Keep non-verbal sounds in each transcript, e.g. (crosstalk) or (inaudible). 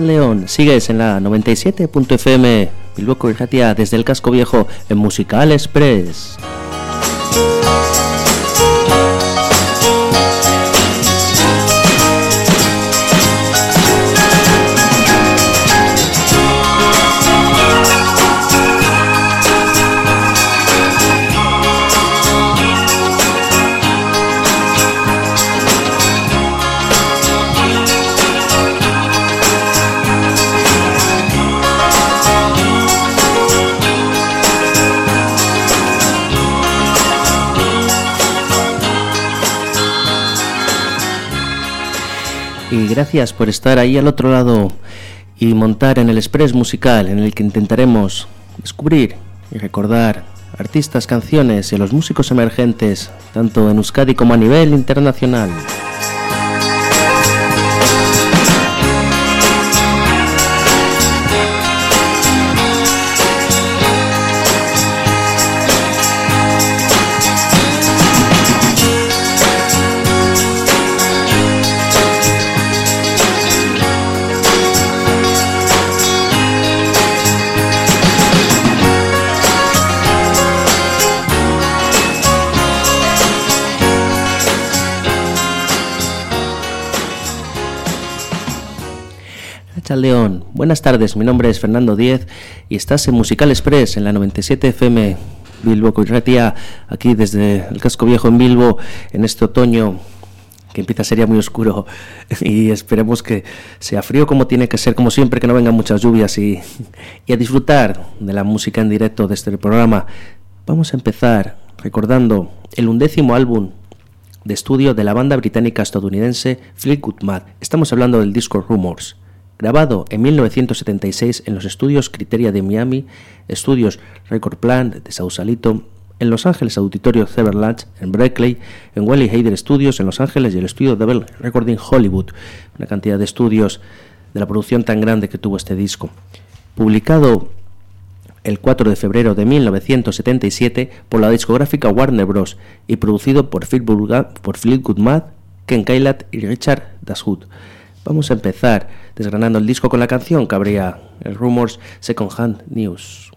León, sigues en la 97.fm Bilbo Corjatia desde el casco viejo en Musical Express. Gracias por estar ahí al otro lado y montar en el Express musical en el que intentaremos descubrir y recordar artistas, canciones y los músicos emergentes, tanto en Euskadi como a nivel internacional. León. Buenas tardes, mi nombre es Fernando Diez y estás en Musical Express en la 97 FM Bilbo Coirratia, aquí desde el casco viejo en Bilbo en este otoño que empieza a ser ya muy oscuro (laughs) y esperemos que sea frío como tiene que ser, como siempre, que no vengan muchas lluvias y, y a disfrutar de la música en directo de este programa. Vamos a empezar recordando el undécimo álbum de estudio de la banda británica estadounidense Fleetwood Mac. Estamos hablando del disco Rumors grabado en 1976 en los estudios Criteria de Miami, estudios Record Plant de Sausalito, en Los Ángeles Auditorio Zeverland, en Berkeley, en Wally Heider Studios en Los Ángeles y el estudio Devil Recording Hollywood, una cantidad de estudios de la producción tan grande que tuvo este disco. Publicado el 4 de febrero de 1977 por la discográfica Warner Bros. y producido por Fleetwood Mac, Ken Kailat y Richard Dashwood. Vamos a empezar desgranando el disco con la canción que el Rumors Second Hand News.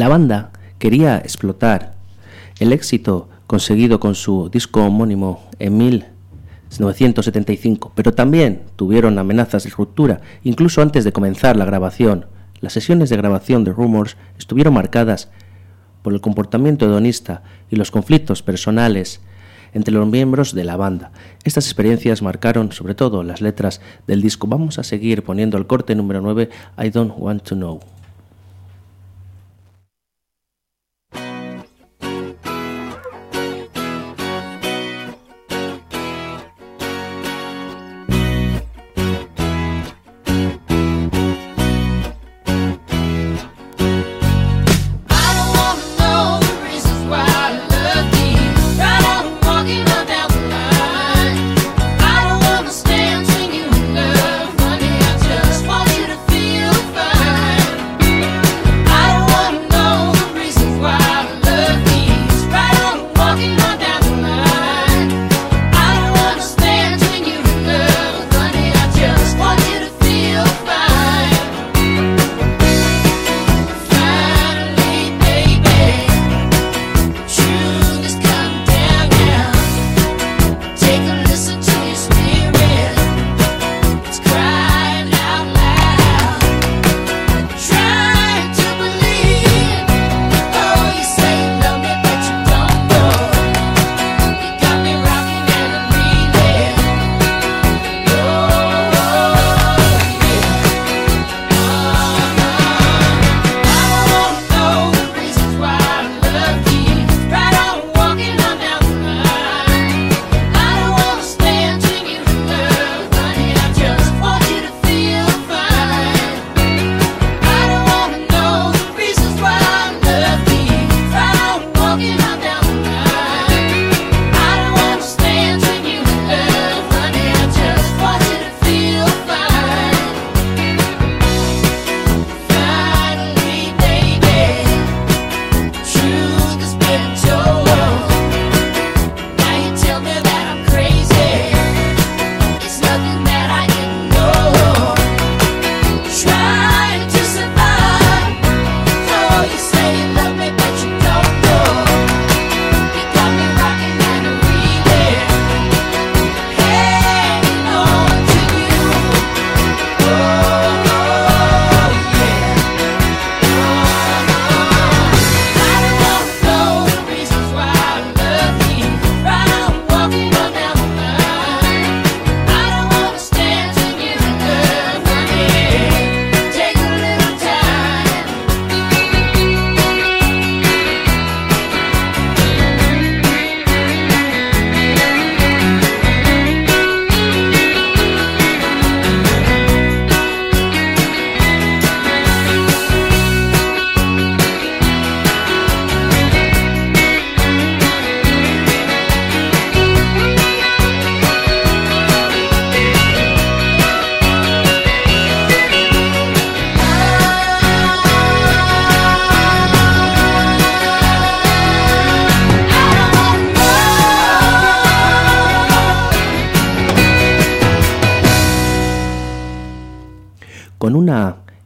La banda quería explotar el éxito conseguido con su disco homónimo en 1975, pero también tuvieron amenazas de ruptura, incluso antes de comenzar la grabación. Las sesiones de grabación de Rumors estuvieron marcadas por el comportamiento hedonista y los conflictos personales entre los miembros de la banda. Estas experiencias marcaron sobre todo las letras del disco. Vamos a seguir poniendo el corte número 9, I Don't Want to Know.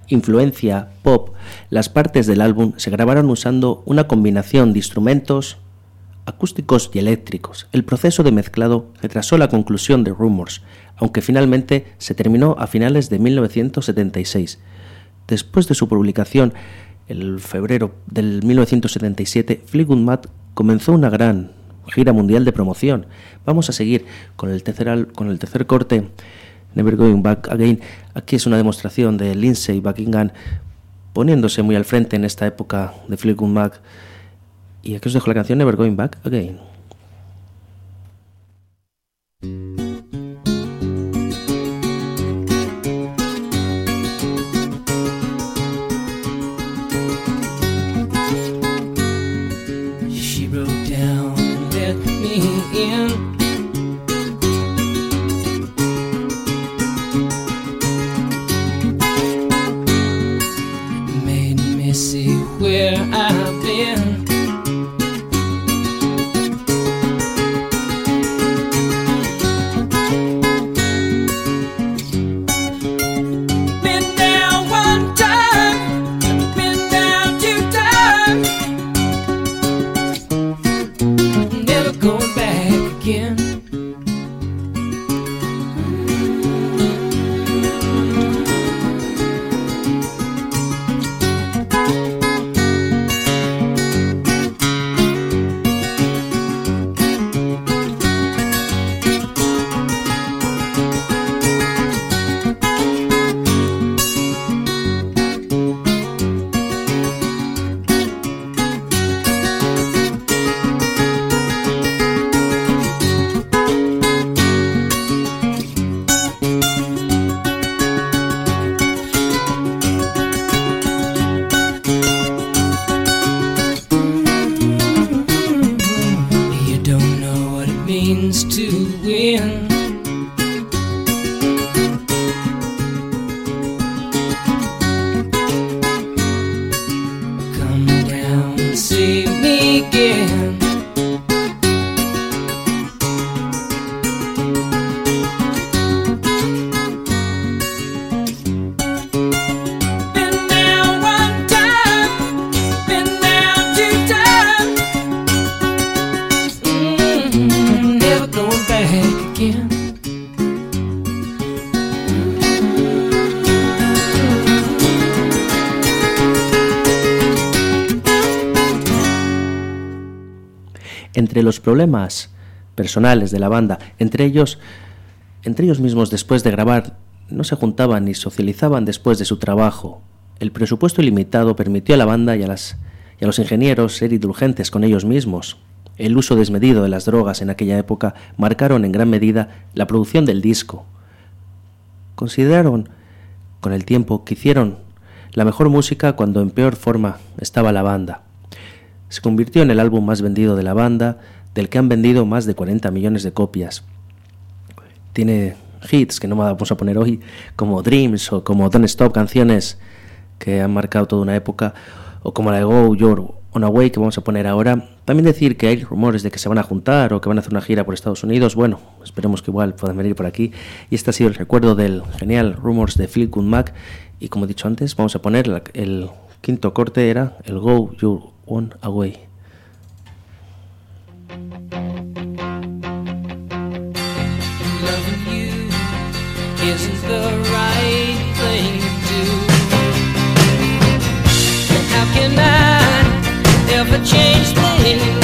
Influencia pop, las partes del álbum se grabaron usando una combinación de instrumentos acústicos y eléctricos. El proceso de mezclado retrasó la conclusión de Rumors, aunque finalmente se terminó a finales de 1976. Después de su publicación, en febrero del 1977, Fleetwood Mac comenzó una gran gira mundial de promoción. Vamos a seguir con el tercer, con el tercer corte Never Going Back Again. Aquí es una demostración de Lindsay Buckingham poniéndose muy al frente en esta época de Fleetwood Mac. Y aquí os dejo la canción Never Going Back Again. Personales de la banda, entre ellos, entre ellos mismos después de grabar, no se juntaban ni socializaban después de su trabajo. El presupuesto ilimitado permitió a la banda y a los ingenieros ser indulgentes con ellos mismos. El uso desmedido de las drogas en aquella época marcaron en gran medida la producción del disco. Consideraron con el tiempo que hicieron la mejor música cuando en peor forma estaba la banda. Se convirtió en el álbum más vendido de la banda, del que han vendido más de 40 millones de copias. Tiene hits que no vamos a poner hoy, como Dreams o como Don't Stop, canciones que han marcado toda una época, o como la de Go Your On Away que vamos a poner ahora. También decir que hay rumores de que se van a juntar o que van a hacer una gira por Estados Unidos. Bueno, esperemos que igual puedan venir por aquí. Y este ha sido el recuerdo del genial Rumors de Phil Mac. Y como he dicho antes, vamos a poner el quinto corte, era el Go Your On Away. the right thing to do. How can I ever change things?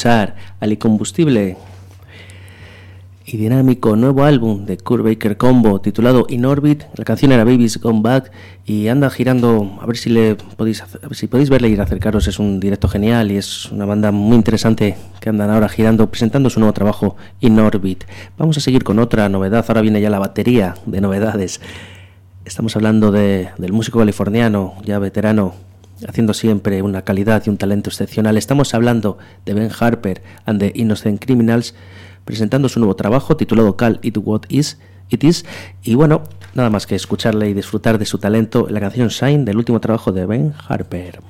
Escuchar Ali Combustible y dinámico nuevo álbum de Kurt Baker Combo titulado In Orbit. La canción era Baby's Gone Back y anda girando, a ver si le podéis si podéis verle y acercaros, es un directo genial y es una banda muy interesante que andan ahora girando presentando su nuevo trabajo In Orbit. Vamos a seguir con otra novedad, ahora viene ya la batería de novedades. Estamos hablando de- del músico californiano, ya veterano, haciendo siempre una calidad y un talento excepcional. Estamos hablando de Ben Harper and the Innocent Criminals, presentando su nuevo trabajo titulado Call It What Is It Is. Y bueno, nada más que escucharle y disfrutar de su talento en la canción Shine del último trabajo de Ben Harper.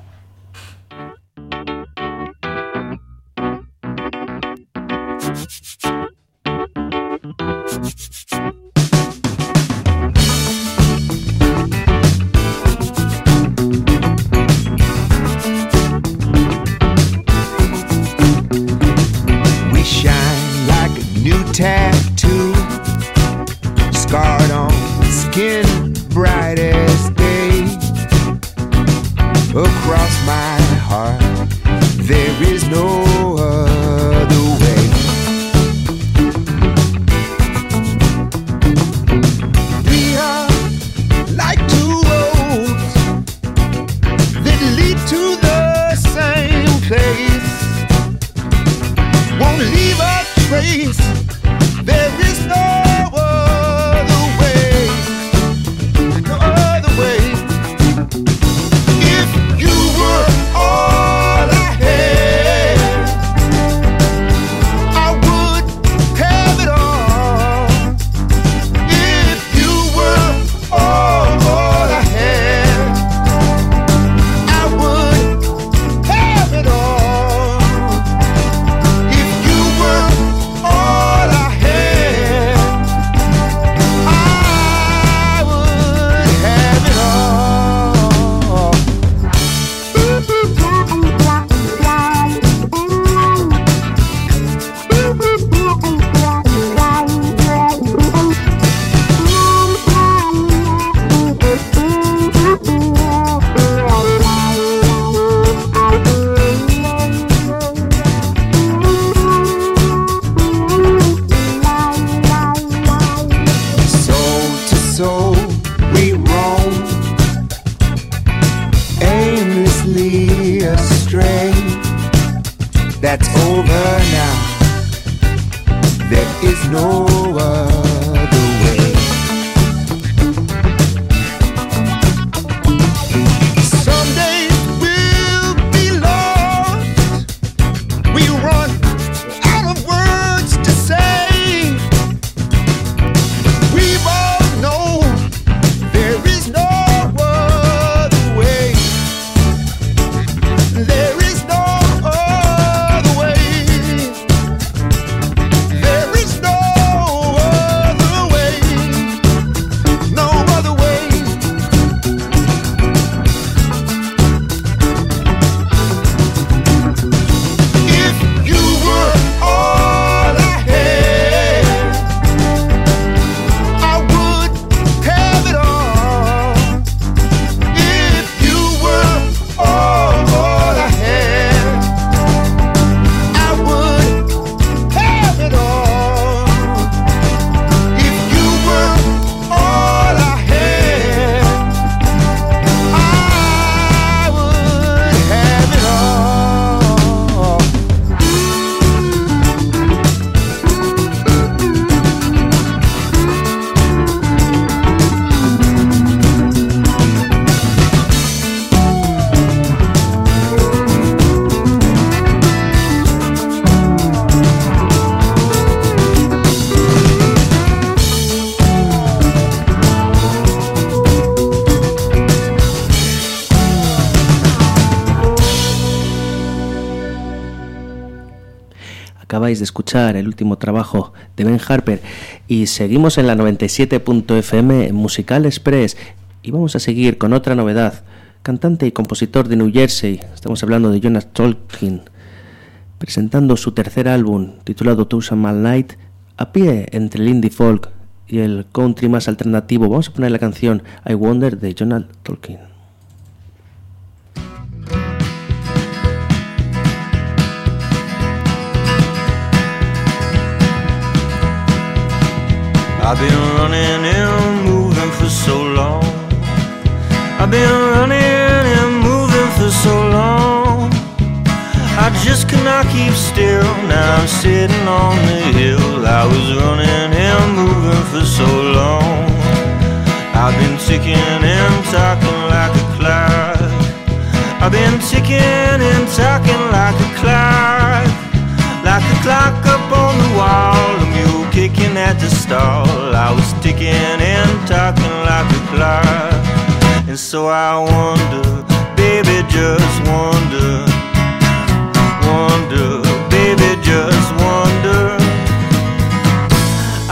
De escuchar el último trabajo de Ben Harper y seguimos en la 97.fm en Musical Express y vamos a seguir con otra novedad. Cantante y compositor de New Jersey, estamos hablando de Jonas Tolkien, presentando su tercer álbum titulado Thousand Mal Night a pie entre el indie folk y el country más alternativo. Vamos a poner la canción I Wonder de Jonas Tolkien. I've been running and moving for so long. I've been running and moving for so long. I just could not keep still. Now I'm sitting on the hill. I was running and moving for so long. I've been ticking and talking like a clock. I've been ticking and talking like a clock. Like a clock up on the wall, kicking at the stall. I was ticking and talking like a clock. And so I wonder, baby, just wonder, wonder, baby, just wonder.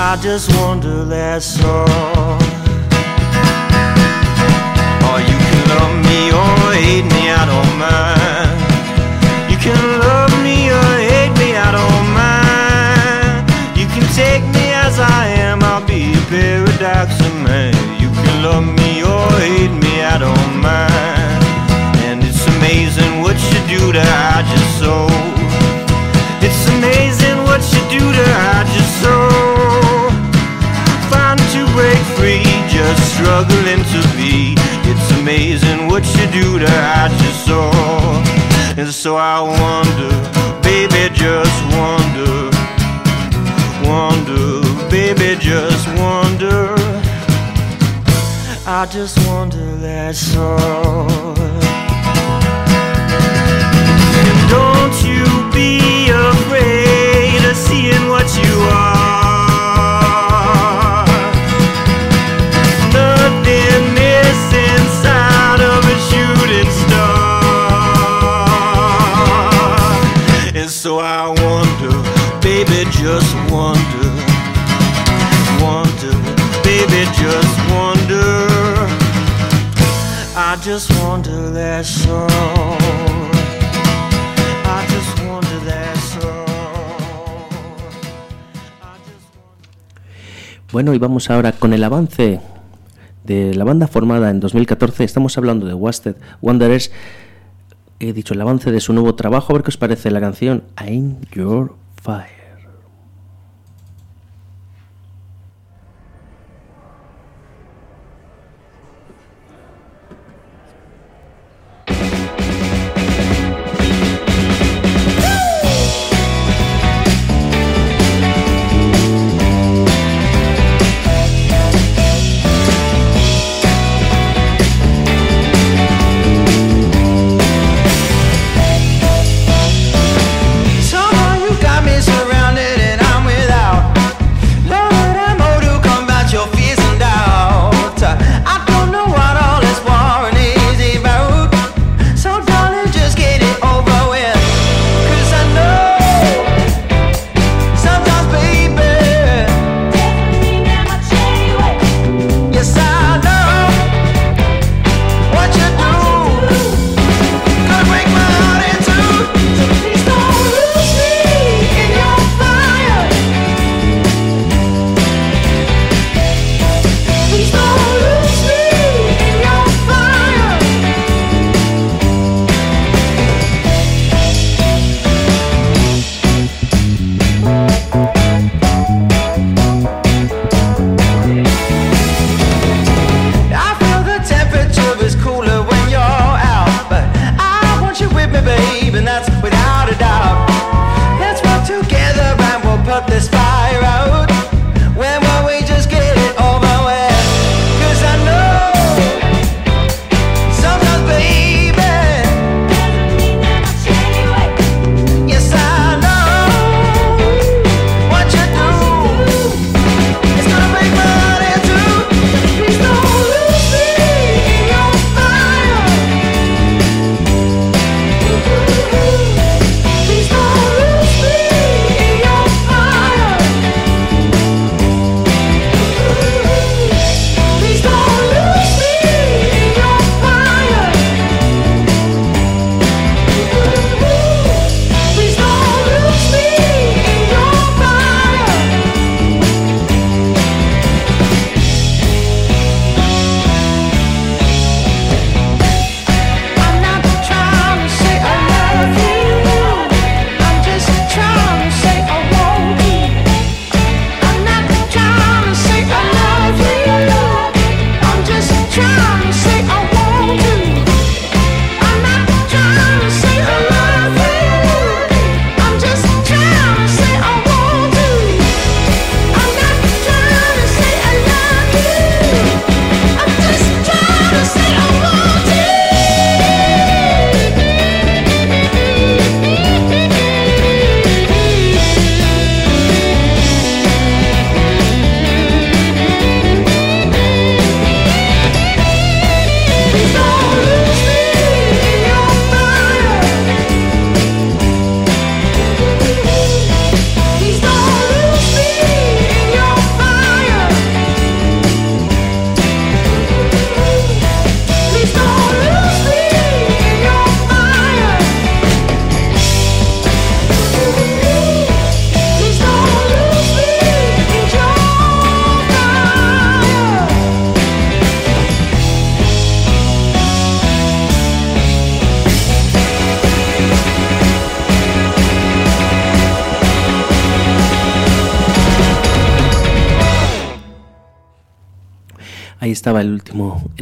I just wonder, that's all. Or you can love me or hate me, do hide your soul. And so I wonder, baby, just wonder, wonder, baby, just wonder. I just wonder, that's all. And don't you be afraid of seeing what you are. Bueno, y vamos ahora con el avance de la banda formada en 2014. Estamos hablando de Wasted Wanderers. He dicho el avance de su nuevo trabajo. A ver qué os parece la canción I'm Your Fire.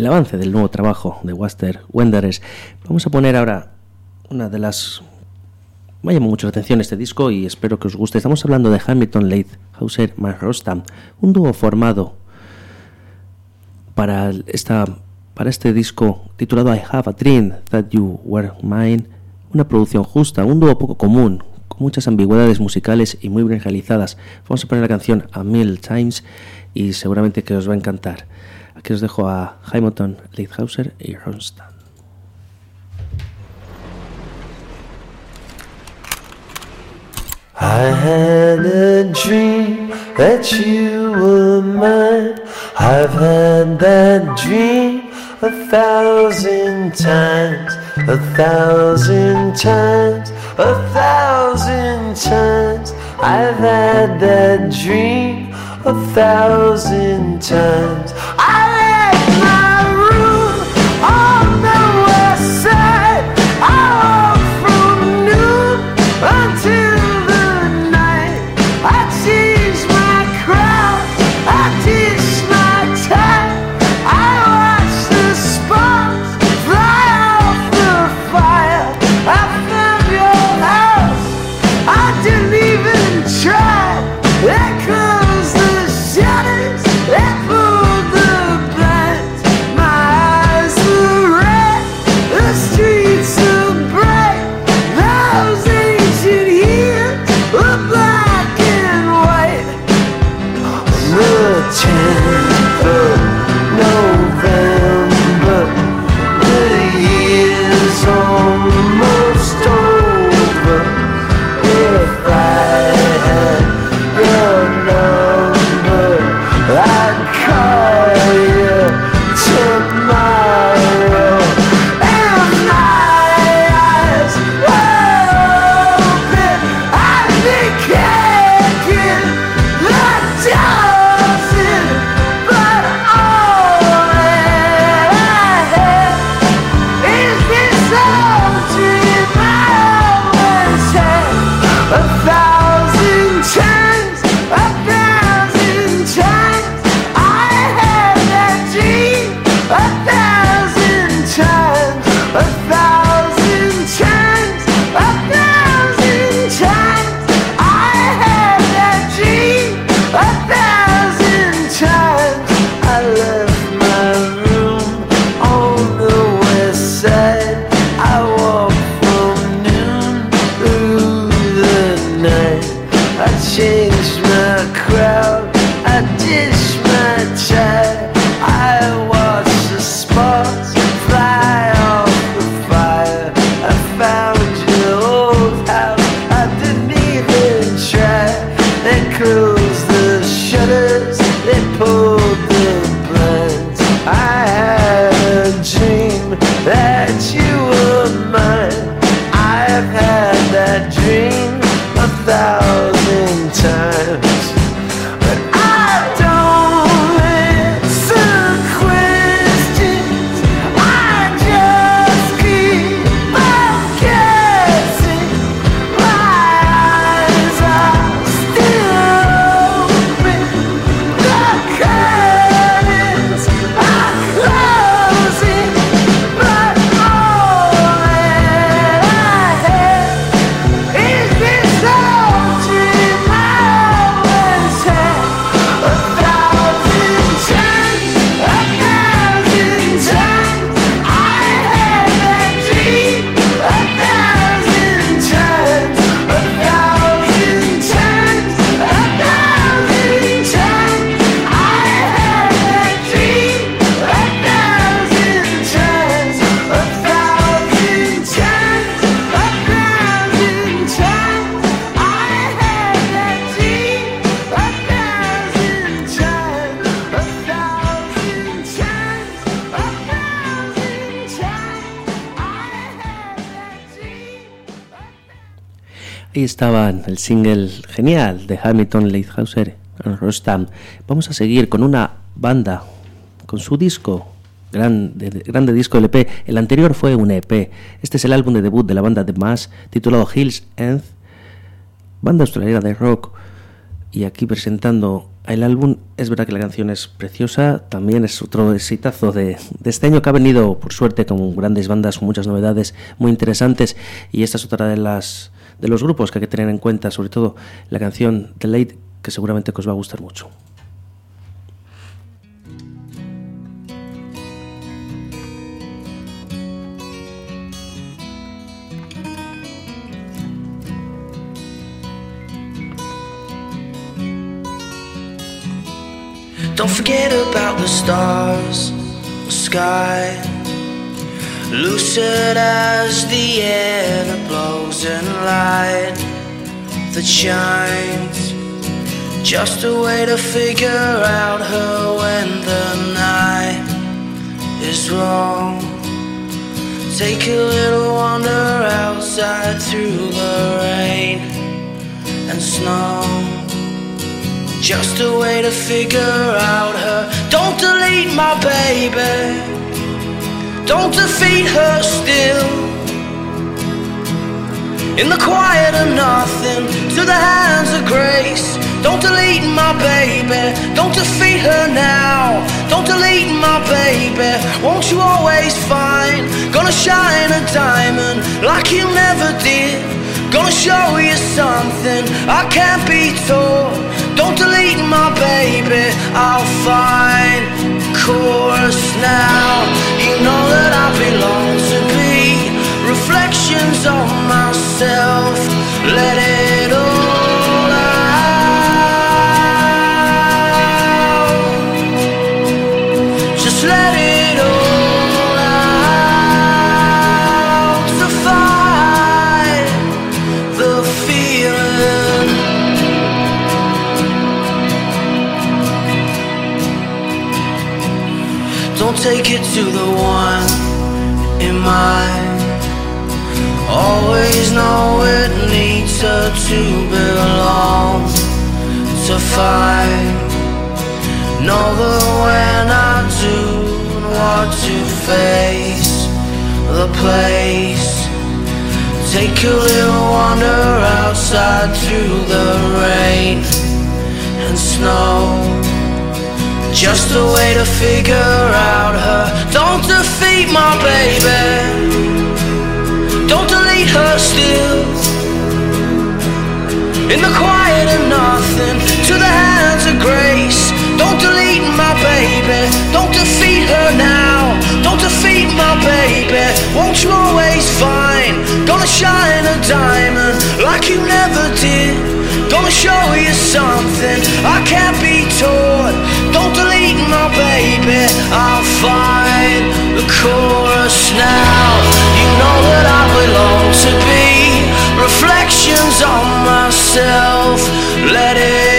Avance del nuevo trabajo de Waster Wanderers. Vamos a poner ahora una de las... Me ha llamado mucho la atención este disco y espero que os guste. Estamos hablando de Hamilton Leithauser más Rostam, un dúo formado para, esta, para este disco titulado I Have a Dream That You Were Mine, una producción justa, un dúo poco común, con muchas ambigüedades musicales y muy bien realizadas. Vamos a poner la canción A Mil Times y seguramente que os va a encantar. Os dejo a y Rostam. I had a dream that you were mine. I've had that dream a thousand times, a thousand times, a thousand times. I've had that dream a thousand times. Ahí estaban el single genial de Hamilton Leithauser Rostam. Vamos a seguir con una banda, con su disco, grande, grande disco LP. El anterior fue un EP. Este es el álbum de debut de la banda The Mass, titulado Hills End, banda australiana de rock. Y aquí presentando El álbum es verdad que la canción es preciosa, también es otro exitazo de, de este año que ha venido, por suerte, con grandes bandas, con muchas novedades muy interesantes. Y esta es otra de las de los grupos que hay que tener en cuenta, sobre todo la canción The Late, que seguramente os va a gustar mucho. Don't forget about the stars, the sky. Lucid as the air that blows in light that shines. Just a way to figure out her when the night is wrong Take a little wander outside through the rain and snow. Just a way to figure out her. Don't delete my baby. Don't defeat her still. In the quiet of nothing, to the hands of grace. Don't delete my baby. Don't defeat her now. Don't delete my baby. Won't you always find? Gonna shine a diamond like you never did. Gonna show you something I can't be taught. Don't delete my baby, I'll find chorus now. That I belong to be reflections of myself. Let it all out. Just let it take it to the one in mind. Always know it needs her to belong to find. Know that when I do what to face the place, take a little wander outside through the rain and snow. Just a way to figure out her. Don't defeat my baby. Don't delete her still. In the quiet of nothing, to the hands of grace. Don't delete my baby. Don't defeat her now. Don't defeat my baby. Won't you always find? Gonna shine a diamond like you never did. Gonna show you something I can't be taught. Don't delete my baby. I'll find the chorus now. You know that I belong to be reflections on myself. Let it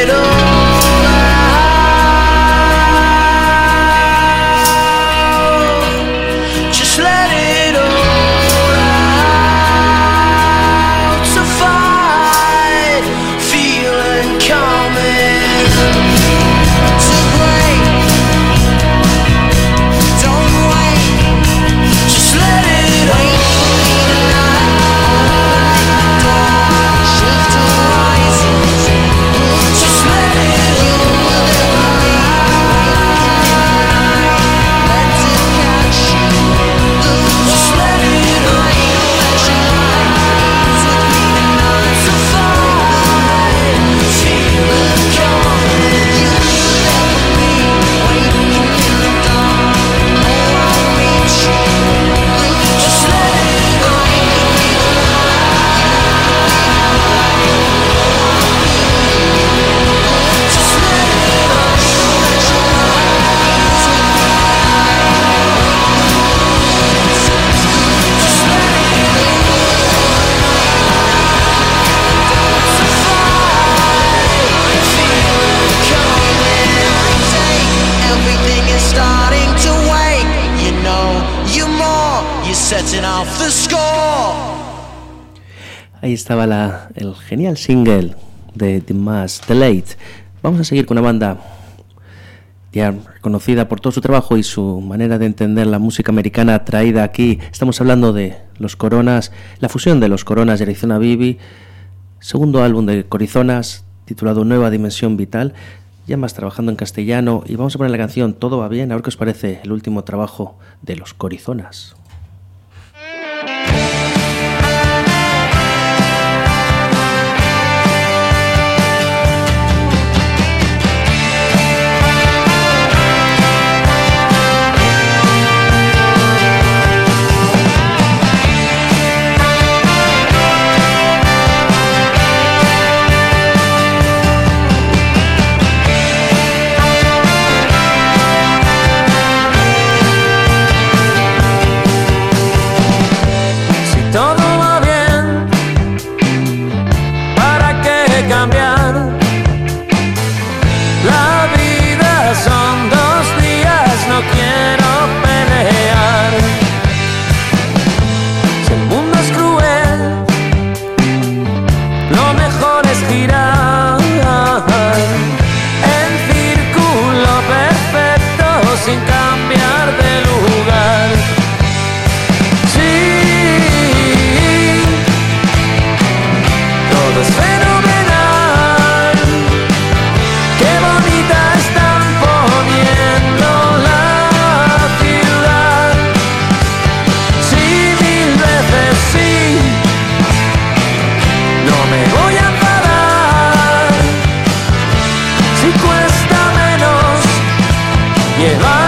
Ahí estaba la, el genial single de Dimas The, The Late. Vamos a seguir con una banda ya reconocida por todo su trabajo y su manera de entender la música americana traída aquí. Estamos hablando de Los Coronas, la fusión de Los Coronas y Arizona Bibi, segundo álbum de Corizonas titulado Nueva Dimensión Vital. Ya más trabajando en castellano y vamos a poner la canción Todo va bien, a ver qué os parece el último trabajo de Los Corizonas. Yeah.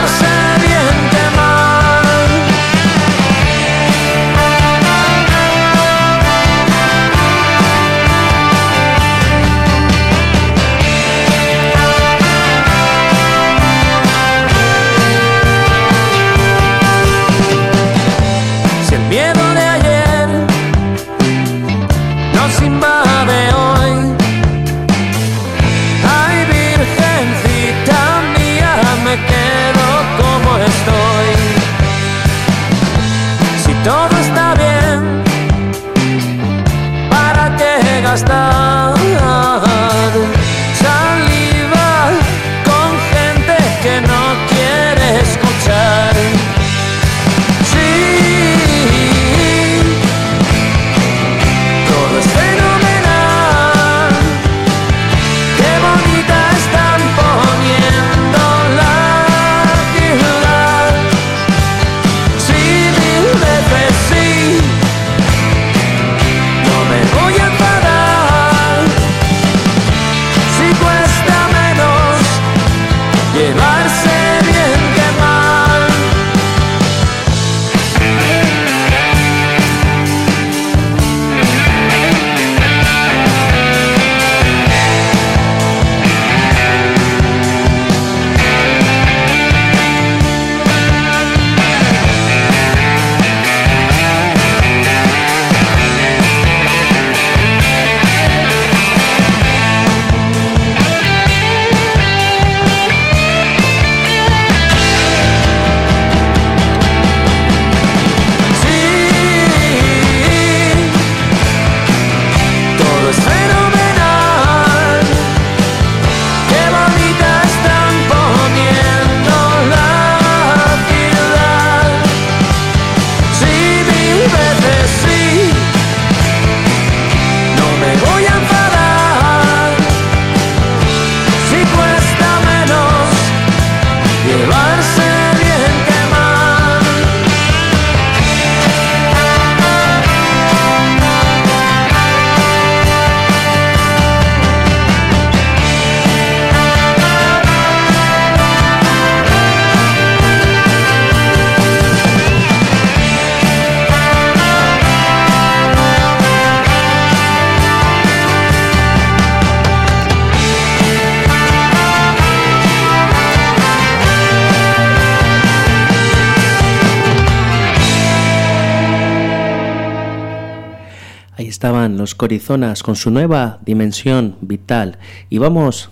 Corizonas con su nueva dimensión vital. Y vamos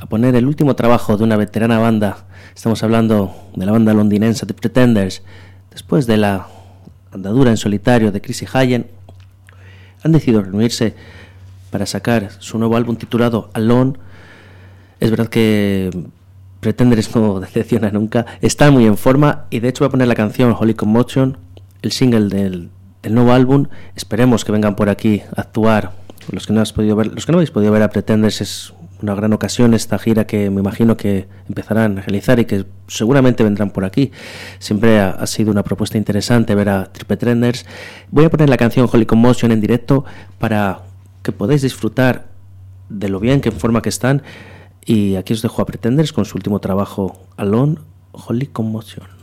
a poner el último trabajo de una veterana banda. Estamos hablando de la banda londinense The Pretenders. Después de la andadura en solitario de Chrissy Hyen, han decidido reunirse para sacar su nuevo álbum titulado Alone. Es verdad que Pretenders no (laughs) decepciona nunca. Está muy en forma y de hecho voy a poner la canción Holy Commotion, el single del del nuevo álbum. Esperemos que vengan por aquí a actuar. Los que no, has podido ver, los que no habéis podido ver a Pretenders es una gran ocasión esta gira que me imagino que empezarán a realizar y que seguramente vendrán por aquí. Siempre ha, sido una propuesta interesante ver a Triple Trenders. Voy a poner la canción Holy Commotion en directo para que podáis disfrutar de lo bien que en forma que están. Y aquí os dejo a Pretenders con su último trabajo, Alone Holy Commotion.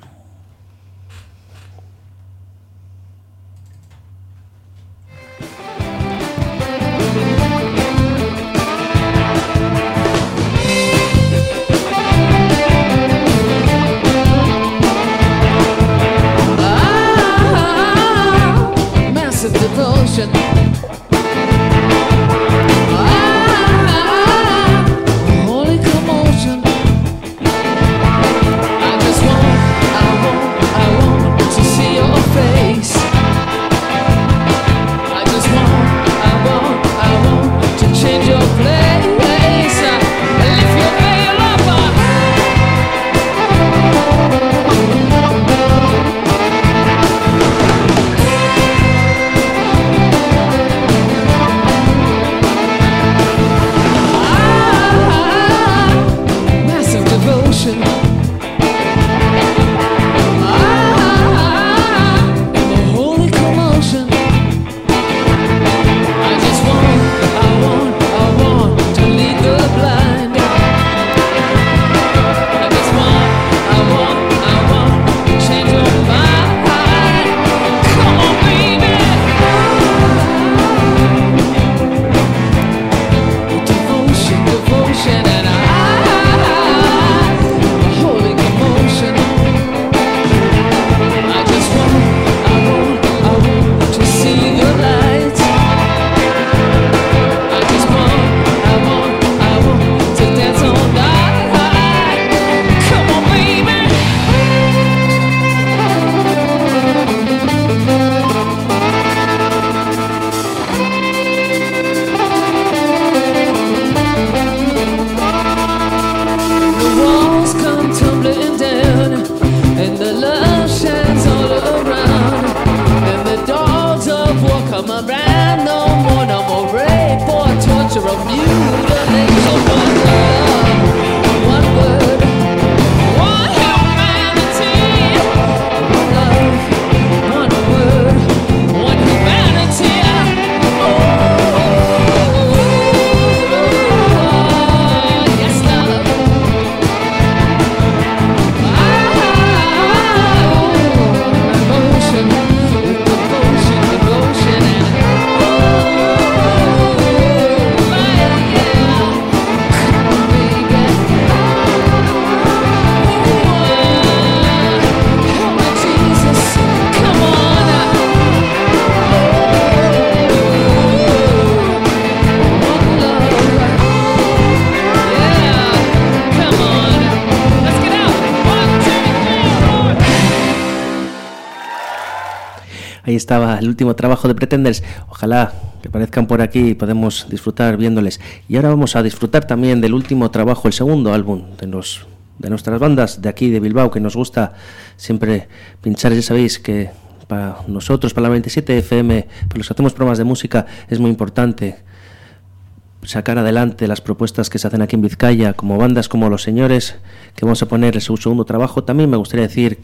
El último trabajo de Pretenders. Ojalá que aparezcan por aquí y podemos disfrutar viéndoles. Y ahora vamos a disfrutar también del último trabajo, el segundo álbum de los de nuestras bandas de aquí de Bilbao que nos gusta siempre pinchar. Ya sabéis que para nosotros, para la 27 FM, para los que hacemos programas de música, es muy importante sacar adelante las propuestas que se hacen aquí en Vizcaya, como bandas como Los Señores, que vamos a poner en su segundo trabajo. También me gustaría decir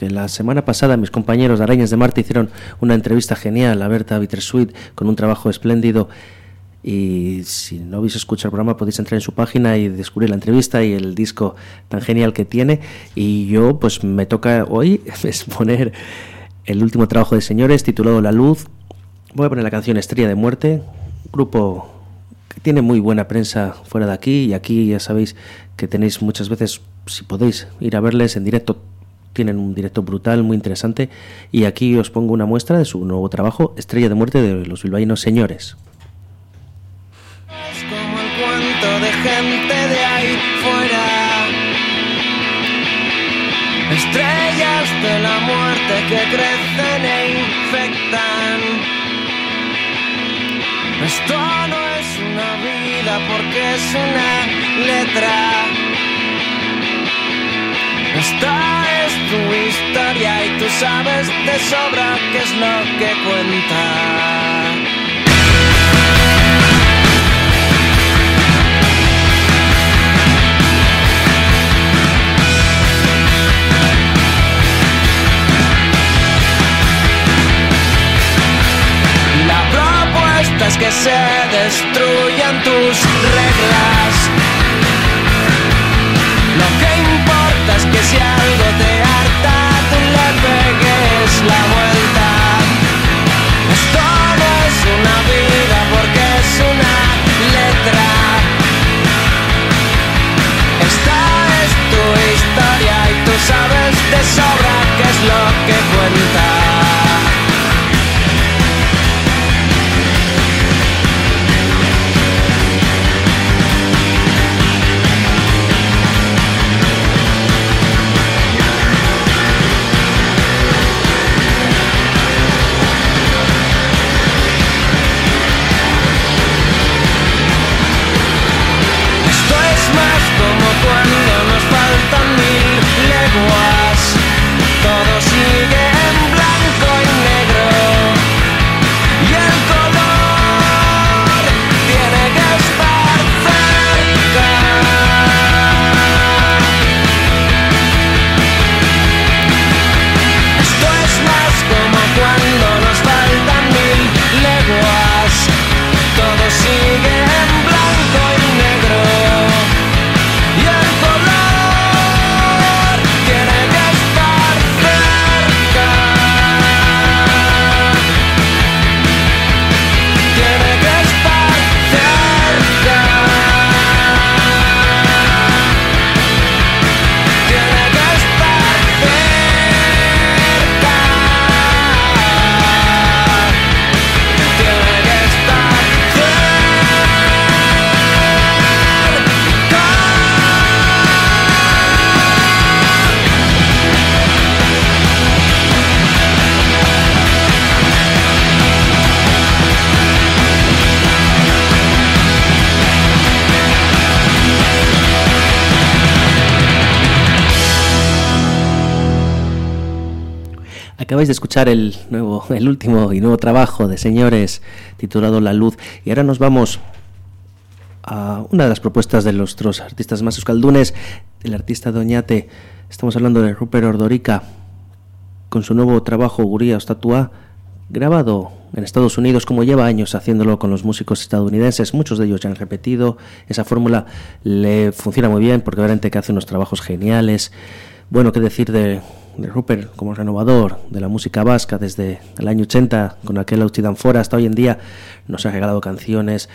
que la semana pasada mis compañeros de Arañas de Marte hicieron una entrevista genial a Berta Bittersweet con un trabajo espléndido. Y si no habéis escuchado el programa, podéis entrar en su página y descubrir la entrevista y el disco tan genial que tiene. Y yo, pues me toca hoy (laughs) exponer el último trabajo de señores titulado La Luz. Voy a poner la canción Estrella de Muerte, grupo que tiene muy buena prensa fuera de aquí y aquí ya sabéis que tenéis muchas veces, si podéis ir a verles en directo, tienen un directo brutal, muy interesante y aquí os pongo una muestra de su nuevo trabajo, Estrella de Muerte de los bilbaínos señores. Es como el cuento de gente de ahí fuera. Estrellas de la muerte que crecen e infectan. Esto no es una vida porque es una letra. Esta es tu historia y tú sabes de sobra qué es lo que cuenta. La propuesta es que se destruyan tus reglas. Lo que importa es que si algo te harta, tú le pegues la vuelta. Esto no es una vida porque es una letra. Esta es tu historia y tú sabes de sobra qué es lo que cuenta. Acabáis de escuchar el nuevo, (laughs) el último y nuevo trabajo de señores titulado La Luz. Y ahora nos vamos a una de las propuestas de nuestros artistas más euskaldunes, el artista Doñate. Estamos hablando de Rupert Ordorica, con su nuevo trabajo Guría Ostatua, grabado en Estados Unidos, como lleva años haciéndolo con los músicos estadounidenses. Muchos de ellos ya han repetido. Esa fórmula le funciona muy bien porque obviamente que hace unos trabajos geniales. Bueno, qué decir de, de Rupert como renovador de la música vasca desde el año 80 con aquel Austidan Fora hasta hoy en día. Nos ha regalado canciones,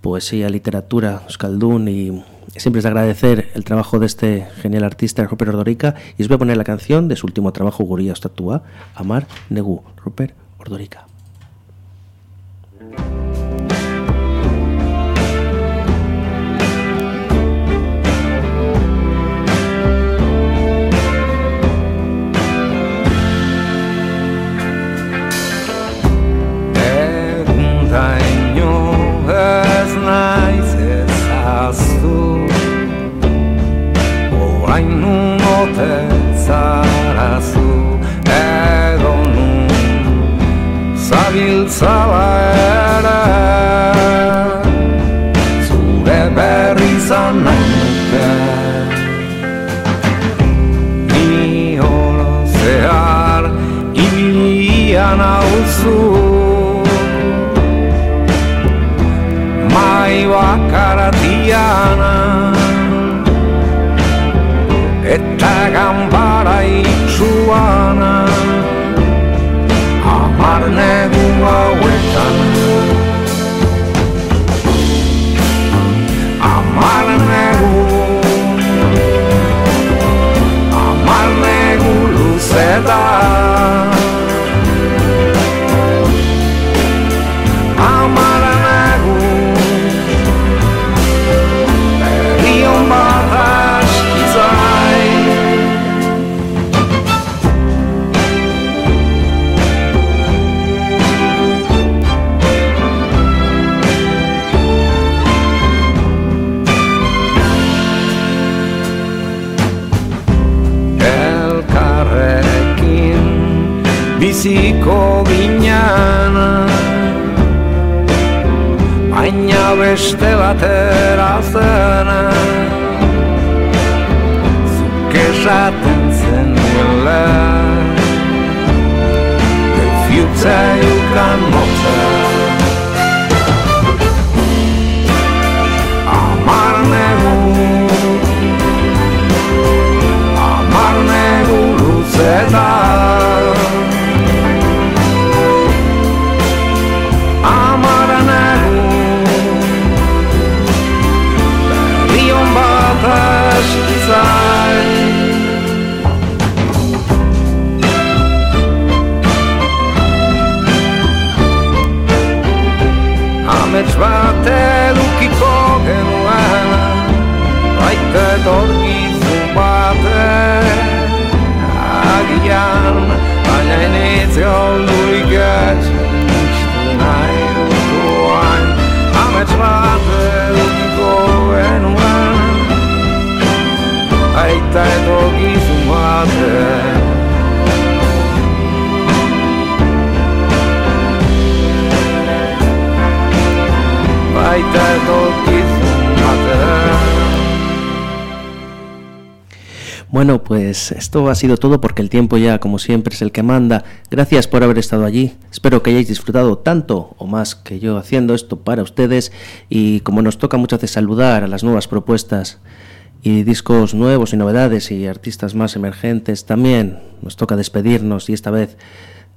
poesía, literatura, euskaldun y siempre es de agradecer el trabajo de este genial artista Rupert Ordorica y os voy a poner la canción de su último trabajo Guría Ostatua, Amar Negu, Rupert Ordorica. Egundaino ez naiz ezaztu Orain nun ote zarazu Edo nun zabiltzala ere Zure berri zan nahi nuke Ni oro zehar ibilian hauzu bakaratiana eta ganbara itxuana amar negu hauetan amar negu amar negu luzetan biziko ginean baina beste batera zena Zuk esaten zenuela The future you etorkizun baten Agian, baina enez galdu ikat Uztu nahi dutuan Amets bat edukiko benuen Aita etorkizun baten. Baita etorkizun baten. Bueno, pues esto ha sido todo porque el tiempo ya, como siempre, es el que manda. Gracias por haber estado allí. Espero que hayáis disfrutado tanto o más que yo haciendo esto para ustedes. Y como nos toca muchas veces saludar a las nuevas propuestas y discos nuevos y novedades y artistas más emergentes, también nos toca despedirnos y esta vez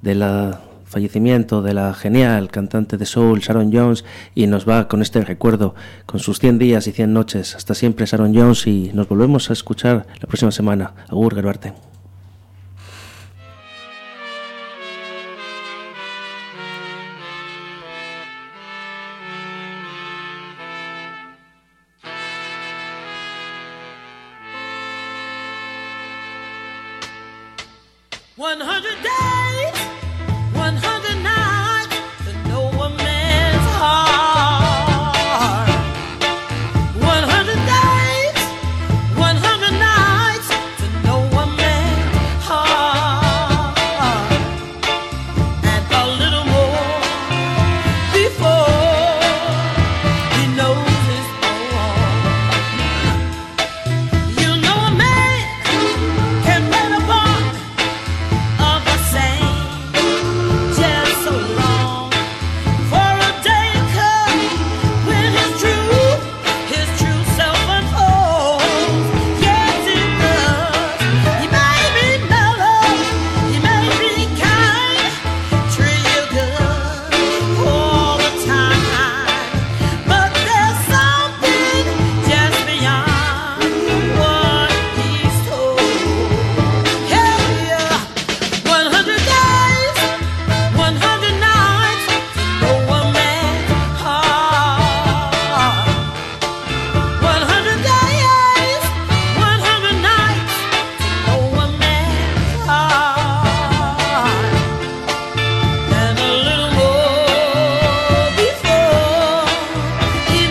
de la fallecimiento de la genial cantante de soul Sharon Jones y nos va con este recuerdo, con sus 100 días y 100 noches. Hasta siempre Sharon Jones y nos volvemos a escuchar la próxima semana. Agur, Geruarte.